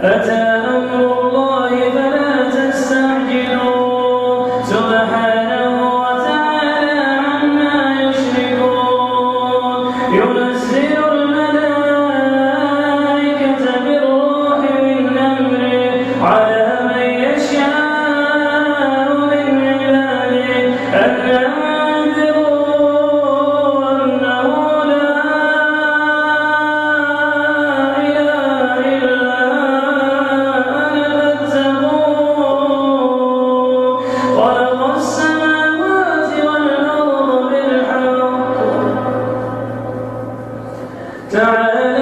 أتى تعالى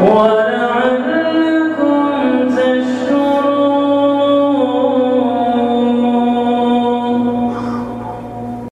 What